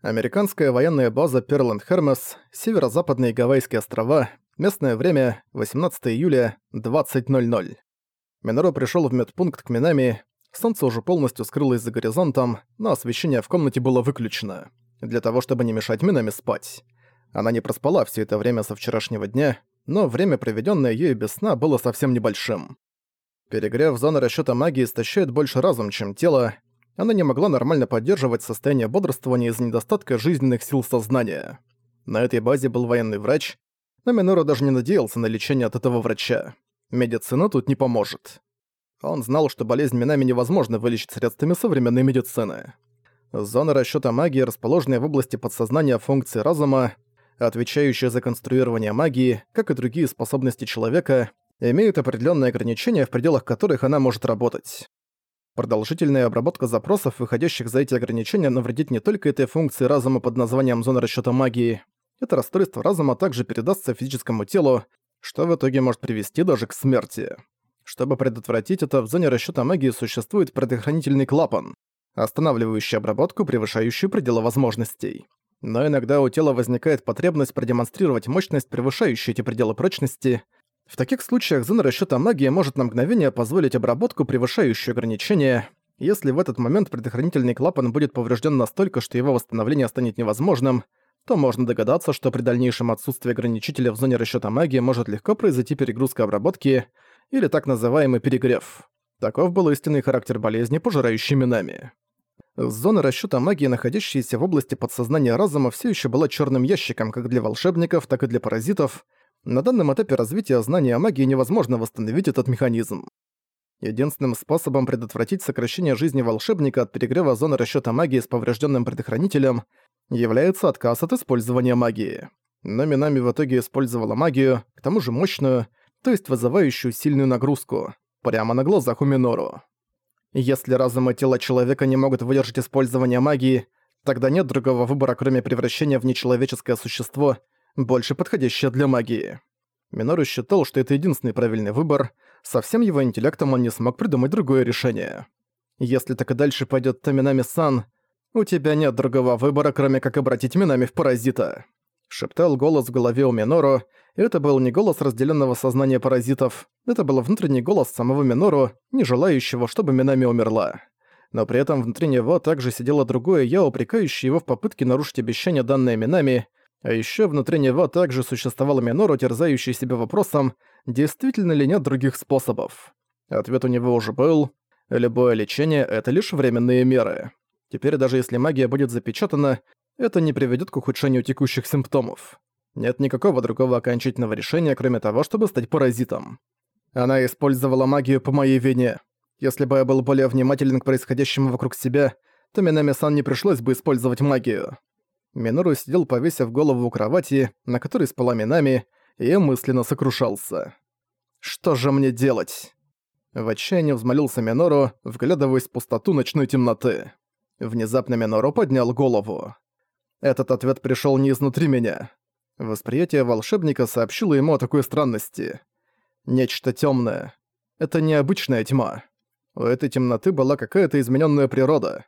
Американская военная база Перленд Хермес, северо-западные Гавайские острова, местное время 18 июля, 20.00. Миноро пришел в медпункт к Минами, солнце уже полностью скрылось за горизонтом, но освещение в комнате было выключено, для того чтобы не мешать Минами спать. Она не проспала все это время со вчерашнего дня, но время, проведенное ею без сна, было совсем небольшим. Перегрев зоны расчета магии истощает больше разум, чем тело, она не могла нормально поддерживать состояние бодрствования из-за недостатка жизненных сил сознания. На этой базе был военный врач, но Минору даже не надеялся на лечение от этого врача. Медицина тут не поможет. Он знал, что болезнь Минами невозможно вылечить средствами современной медицины. Зона расчёта магии, расположенная в области подсознания функции разума, отвечающая за конструирование магии, как и другие способности человека, имеют определенные ограничения, в пределах которых она может работать. Продолжительная обработка запросов, выходящих за эти ограничения, навредит не только этой функции разума под названием зона расчёта магии. Это расстройство разума также передастся физическому телу, что в итоге может привести даже к смерти. Чтобы предотвратить это, в зоне расчёта магии существует предохранительный клапан, останавливающий обработку, превышающую пределы возможностей. Но иногда у тела возникает потребность продемонстрировать мощность, превышающую эти пределы прочности – в таких случаях зона расчёта магии может на мгновение позволить обработку, превышающую ограничения. Если в этот момент предохранительный клапан будет поврежден настолько, что его восстановление станет невозможным, то можно догадаться, что при дальнейшем отсутствии ограничителя в зоне расчёта магии может легко произойти перегрузка обработки или так называемый перегрев. Таков был истинный характер болезни, пожирающей минами. Зона расчёта магии, находящаяся в области подсознания разума, все еще была черным ящиком как для волшебников, так и для паразитов, на данном этапе развития знания о магии невозможно восстановить этот механизм. Единственным способом предотвратить сокращение жизни волшебника от перегрева зоны расчёта магии с поврежденным предохранителем является отказ от использования магии. Но Минами в итоге использовала магию, к тому же мощную, то есть вызывающую сильную нагрузку, прямо на глазах у Минору. Если разум и тело человека не могут выдержать использование магии, тогда нет другого выбора, кроме превращения в нечеловеческое существо – больше подходящая для магии. Минору считал, что это единственный правильный выбор, со всем его интеллектом он не смог придумать другое решение. Если так и дальше пойдет Таминами-сан, у тебя нет другого выбора, кроме как обратить Минами в паразита. Шептал голос в голове у Минору, и это был не голос разделенного сознания паразитов, это был внутренний голос самого Минору, не желающего, чтобы Минами умерла. Но при этом внутри него также сидело другое «я», упрекающее его в попытке нарушить обещание данное Минами, а еще внутри него также существовал Минору, терзающий себя вопросом, действительно ли нет других способов. Ответ у него уже был. Любое лечение — это лишь временные меры. Теперь даже если магия будет запечатана, это не приведет к ухудшению текущих симптомов. Нет никакого другого окончательного решения, кроме того, чтобы стать паразитом. Она использовала магию по моей вине. Если бы я был более внимателен к происходящему вокруг себя, то Минами-сан не пришлось бы использовать магию. Минору сидел, повесив голову у кровати, на которой спала Минами, и мысленно сокрушался. «Что же мне делать?» В отчаянии взмолился Минору, вглядываясь в пустоту ночной темноты. Внезапно Минору поднял голову. Этот ответ пришёл не изнутри меня. Восприятие волшебника сообщило ему о такой странности. Нечто тёмное. Это необычная тьма. У этой темноты была какая-то изменённая природа.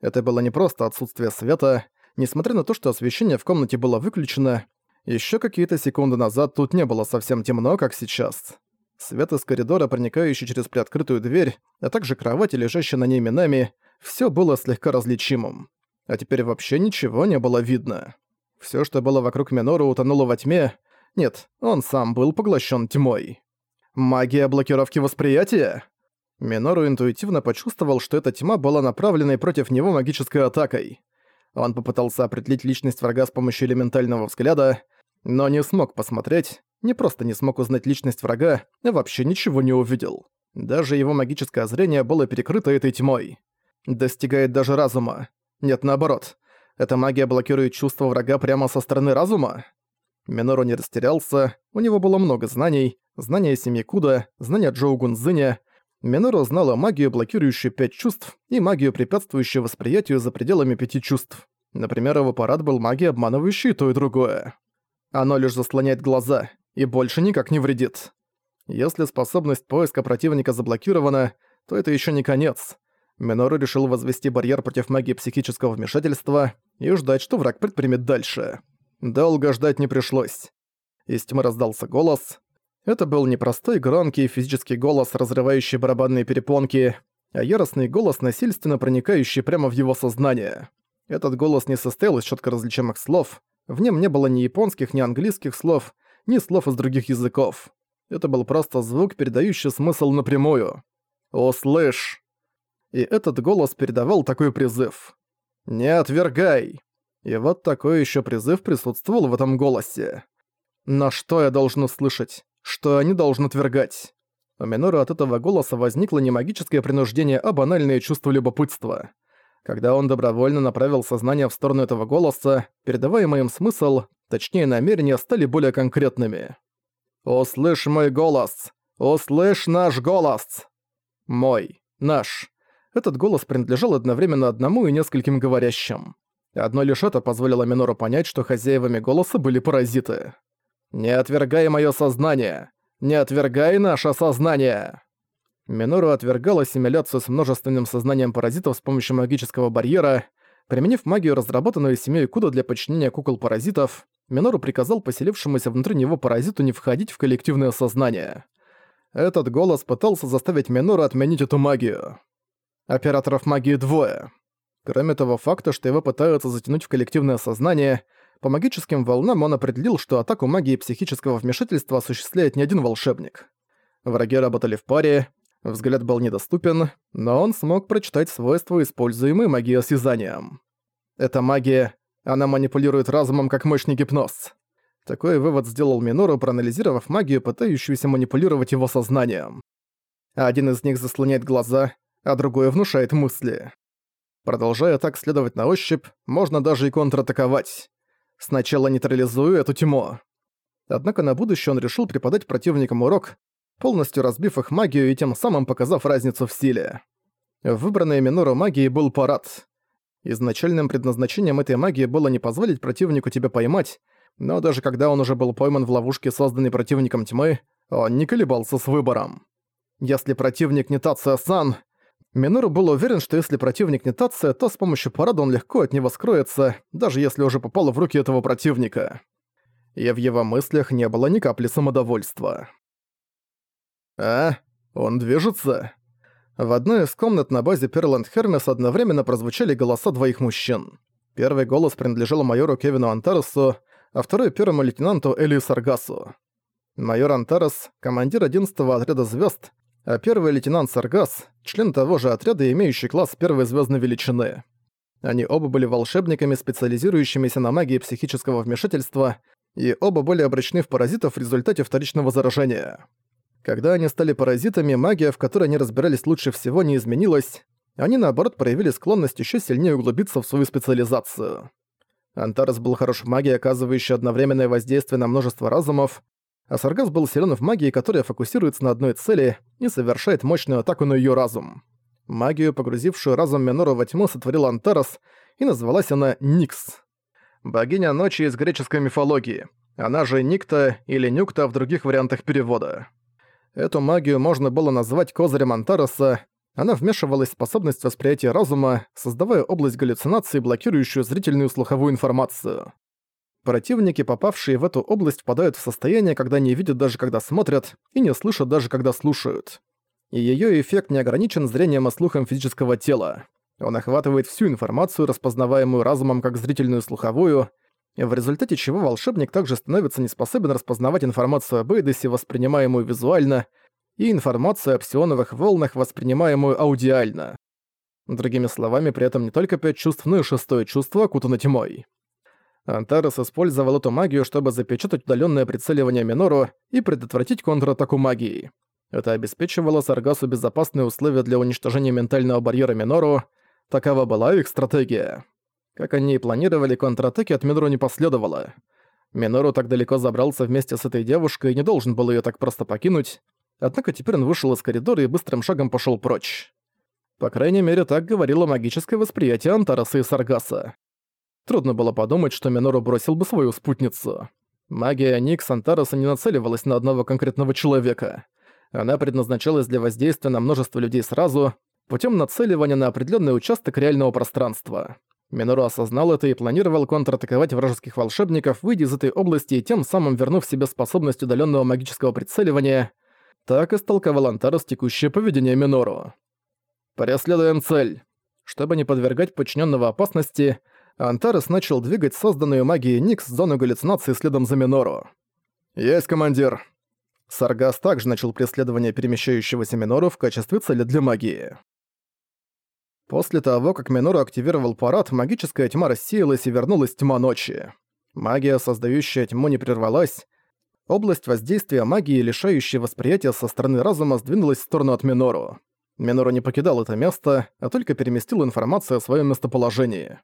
Это было не просто отсутствие света, Несмотря на то, что освещение в комнате было выключено, еще какие-то секунды назад тут не было совсем темно, как сейчас. Свет из коридора, проникающий через приоткрытую дверь, а также кровать, лежащая на ней минами, все было слегка различимым. А теперь вообще ничего не было видно. Все, что было вокруг Минору, утонуло во тьме. Нет, он сам был поглощен тьмой. Магия блокировки восприятия? Минору интуитивно почувствовал, что эта тьма была направленной против него магической атакой. Он попытался определить личность врага с помощью элементального взгляда, но не смог посмотреть, не просто не смог узнать личность врага, а вообще ничего не увидел. Даже его магическое зрение было перекрыто этой тьмой. Достигает даже разума. Нет, наоборот. Эта магия блокирует чувства врага прямо со стороны разума? Минору не растерялся, у него было много знаний, знания семьи Куда, знания Джоу Гунзыня, Минору знала магию, блокирующую пять чувств, и магию, препятствующую восприятию за пределами пяти чувств. Например, его парад был магией, обманывающей то и другое. Оно лишь заслоняет глаза, и больше никак не вредит. Если способность поиска противника заблокирована, то это еще не конец. Минору решил возвести барьер против магии психического вмешательства, и ждать, что враг предпримет дальше. Долго ждать не пришлось. Из тьмы раздался голос. Это был не простой громкий физический голос, разрывающий барабанные перепонки, а яростный голос, насильственно проникающий прямо в его сознание. Этот голос не состоял из четко различимых слов, в нем не было ни японских, ни английских слов, ни слов из других языков. Это был просто звук, передающий смысл напрямую. «Услышь!» И этот голос передавал такой призыв. «Не отвергай!» И вот такой еще призыв присутствовал в этом голосе. Но что я должен услышать? Что они должны отвергать? У Минору от этого голоса возникло не магическое принуждение, а банальное чувство любопытства. Когда он добровольно направил сознание в сторону этого голоса, передаваемый им смысл, точнее намерения, стали более конкретными. «Услышь мой голос! Услышь наш голос!» «Мой. Наш». Этот голос принадлежал одновременно одному и нескольким говорящим. Одно лишь это позволило Минору понять, что хозяевами голоса были паразиты. «Не отвергай моё сознание! Не отвергай наше сознание!» Минору отвергал ассимиляцию с множественным сознанием паразитов с помощью магического барьера. Применив магию, разработанную семьей Куда для подчинения кукол-паразитов, Минору приказал поселившемуся внутри него паразиту не входить в коллективное сознание. Этот голос пытался заставить Минору отменить эту магию. Операторов магии двое. Кроме того факта, что его пытаются затянуть в коллективное сознание, по магическим волнам он определил, что атаку магии психического вмешательства осуществляет не один волшебник. Враги работали в паре, взгляд был недоступен, но он смог прочитать свойства, используемые магией осязанием. Эта магия, она манипулирует разумом как мощный гипноз. Такой вывод сделал Минору, проанализировав магию, пытающуюся манипулировать его сознанием. Один из них заслоняет глаза, а другой внушает мысли. Продолжая так следовать на ощупь, можно даже и контратаковать. Сначала нейтрализую эту тьму. Однако на будущее он решил преподать противникам урок, полностью разбив их магию и тем самым показав разницу в силе. Выбранной Минору магии был парад. Изначальным предназначением этой магии было не позволить противнику тебя поймать, но даже когда он уже был пойман в ловушке, созданной противником тьмы, он не колебался с выбором. Если противник не Тация-сан, Минору был уверен, что если противник не Тация, то с помощью парада он легко от него скроется, даже если уже попало в руки этого противника. И в его мыслях не было ни капли самодовольства. «А? Он движется?» В одной из комнат на базе Перланд Хермес одновременно прозвучали голоса двоих мужчин. Первый голос принадлежал майору Кевину Антаресу, а второй — первому лейтенанту Элию Саргасу. Майор Антарес — командир 11-го отряда звезд, а первый лейтенант Саргас — член того же отряда, имеющий класс первой звездной величины. Они оба были волшебниками, специализирующимися на магии психического вмешательства, и оба были обращены в паразитов в результате вторичного заражения. Когда они стали паразитами, магия, в которой они разбирались лучше всего, не изменилась, они наоборот проявили склонность еще сильнее углубиться в свою специализацию. Антарес был хорош в магии, оказывающей одновременное воздействие на множество разумов, а Саргас был силен в магии, которая фокусируется на одной цели и совершает мощную атаку на её разум. Магию, погрузившую разум Минору во тьму, сотворил Антарас, и называлась она Никс. Богиня ночи из греческой мифологии. Она же Никта или Нюкта в других вариантах перевода. Эту магию можно было назвать козырем Антараса. Она вмешивалась в способность восприятия разума, создавая область галлюцинации, блокирующую зрительную слуховую информацию. Противники, попавшие в эту область, впадают в состояние, когда не видят даже когда смотрят, и не слышат даже когда слушают. И её эффект не ограничен зрением и слухом физического тела. Он охватывает всю информацию, распознаваемую разумом как зрительную и слуховую, в результате чего волшебник также становится неспособен распознавать информацию об Эйдесе, воспринимаемую визуально, и информацию о псионовых волнах, воспринимаемую аудиально. Другими словами, при этом не только пять чувств, но и шестое чувство окутано тьмой. Антарес использовал эту магию, чтобы запечатать удаленное прицеливание Минору и предотвратить контратаку магии. Это обеспечивало Саргасу безопасные условия для уничтожения ментального барьера Минору. Такова была их стратегия. Как они и планировали, контратаки от Минору не последовало. Минору так далеко забрался вместе с этой девушкой и не должен был ее так просто покинуть. Однако теперь он вышел из коридора и быстрым шагом пошел прочь. По крайней мере, так говорило магическое восприятие Антараса и Саргаса. Трудно было подумать, что Минору бросил бы свою спутницу. Магия Никс Антараса не нацеливалась на одного конкретного человека. Она предназначалась для воздействия на множество людей сразу, путем нацеливания на определенный участок реального пространства. Минору осознал это и планировал контратаковать вражеских волшебников, выйдя из этой области и тем самым вернув себе способность удаленного магического прицеливания. Так истолковал Антарес текущее поведение Минору. «Преследуем цель». Чтобы не подвергать подчиненного опасности, Антарес начал двигать созданную магией Никс зону галлюцинации следом за Минору. «Есть, командир!» Саргас также начал преследование перемещающегося Минору в качестве цели для магии. После того, как Минору активировал парад, магическая тьма рассеялась и вернулась тьма ночи. Магия, создающая тьму, не прервалась. Область воздействия магии, лишающая восприятия со стороны разума, сдвинулась в сторону от Минору. Минору не покидал это место, а только переместил информацию о своем местоположении.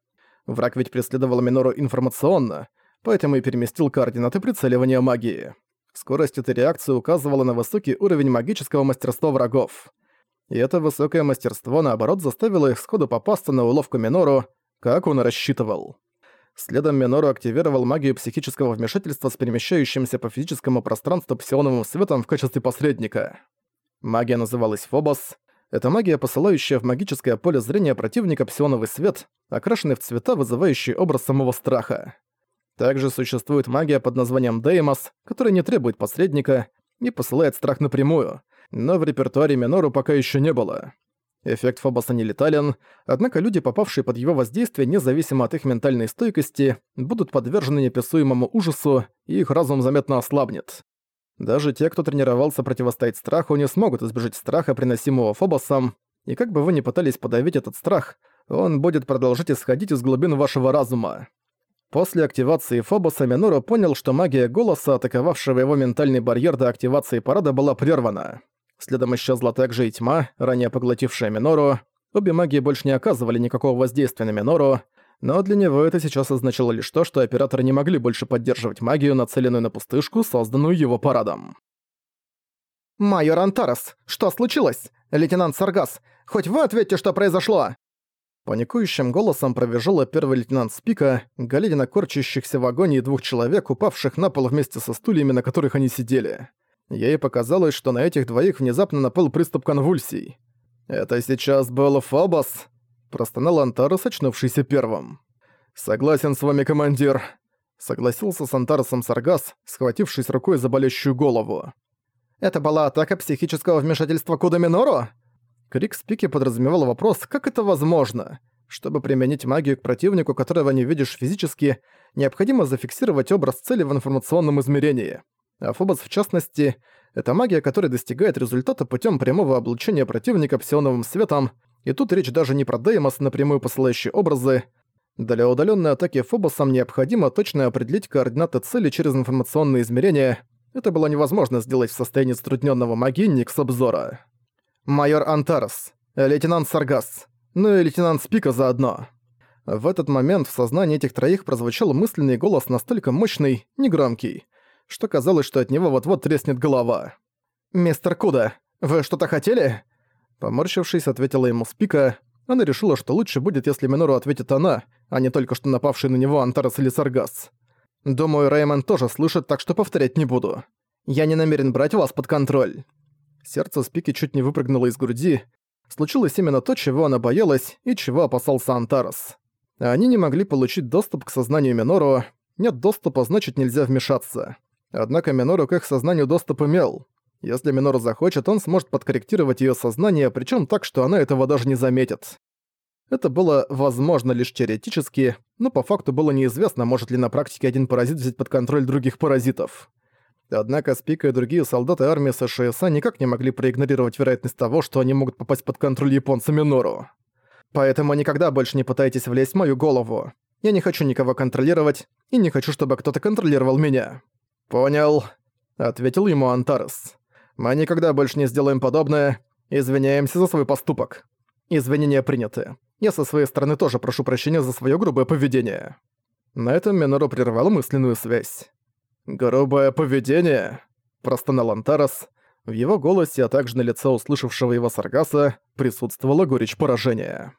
Враг ведь преследовал Минору информационно, поэтому и переместил координаты прицеливания магии. Скорость этой реакции указывала на высокий уровень магического мастерства врагов. И это высокое мастерство, наоборот, заставило их сходу попасться на уловку Минору, как он рассчитывал. Следом Минору активировал магию психического вмешательства с перемещающимся по физическому пространству псионовым светом в качестве посредника. Магия называлась Фобос, это магия, посылающая в магическое поле зрения противника псионовый свет, окрашенный в цвета, вызывающий образ самого страха. Также существует магия под названием Деймос, которая не требует посредника и посылает страх напрямую, но в репертуаре Минору пока еще не было. Эффект Фобоса не летален, однако люди, попавшие под его воздействие, независимо от их ментальной стойкости, будут подвержены неписуемому ужасу, и их разум заметно ослабнет. Даже те, кто тренировался противостоять страху, не смогут избежать страха, приносимого Фобосом, и как бы вы ни пытались подавить этот страх, он будет продолжать исходить из глубин вашего разума. После активации Фобоса Минору понял, что магия голоса, атаковавшего его ментальный барьер до активации парада, была прервана. Следом исчезла также и тьма, ранее поглотившая Минору. Обе магии больше не оказывали никакого воздействия на Минору, но для него это сейчас означало лишь то, что операторы не могли больше поддерживать магию, нацеленную на пустышку, созданную его парадом. «Майор Антарес, что случилось? Лейтенант Саргас, хоть вы ответьте, что произошло!» Паникующим голосом провизжила первый лейтенант Спика, глядя на корчащихся в агонии двух человек, упавших на пол вместе со стульями, на которых они сидели. Ей показалось, что на этих двоих внезапно напал приступ конвульсий. «Это сейчас был Фобос?» Простонал Антарес, очнувшийся первым. «Согласен с вами, командир», — согласился с Антаресом Саргас, схватившись рукой за болящую голову. «Это была атака психического вмешательства Куда Минору?» Крик Спики подразумевал вопрос, как это возможно. Чтобы применить магию к противнику, которого не видишь физически, необходимо зафиксировать образ цели в информационном измерении. А Фобос, в частности, это магия, которая достигает результата путем прямого облучения противника псионовым светом, и тут речь даже не про Деймос, напрямую посылающие образы. Для удаленной атаки Фобосом необходимо точно определить координаты цели через информационные измерения. Это было невозможно сделать в состоянии затрудненного магии Никс обзора. «Майор Антарес, лейтенант Саргас, ну и лейтенант Спика заодно». В этот момент в сознании этих троих прозвучал мысленный голос настолько мощный, негромкий, что казалось, что от него вот-вот треснет голова. «Мистер Куда, вы что-то хотели?» Поморщившись, ответила ему Спика. Она решила, что лучше будет, если Минору ответит она, а не только что напавший на него Антарес или Саргас. Думаю, Реймон тоже слышит, так что повторять не буду. Я не намерен брать вас под контроль. Сердце Спики чуть не выпрыгнуло из груди. Случилось именно то, чего она боялась и чего опасался Антарес. Они не могли получить доступ к сознанию Минору. Нет доступа, значит нельзя вмешаться. Однако Минору к их сознанию доступ имел. Если Минор захочет, он сможет подкорректировать её сознание, причём так, что она этого даже не заметит. Это было возможно лишь теоретически, но по факту было неизвестно, может ли на практике один паразит взять под контроль других паразитов. Однако Спика и другие солдаты армии США никак не могли проигнорировать вероятность того, что они могут попасть под контроль японца Минору. Поэтому никогда больше не пытайтесь влезть в мою голову. Я не хочу никого контролировать, и не хочу, чтобы кто-то контролировал меня. «Понял», — ответил ему Антарес. Мы никогда больше не сделаем подобное. Извиняемся за свой поступок. Извинения приняты. Я со своей стороны тоже прошу прощения за свое грубое поведение». На этом Минору прервал мысленную связь. «Грубое поведение?» – простонал Антарас. В его голосе, а также на лице услышавшего его Саргаса, присутствовала горечь поражения.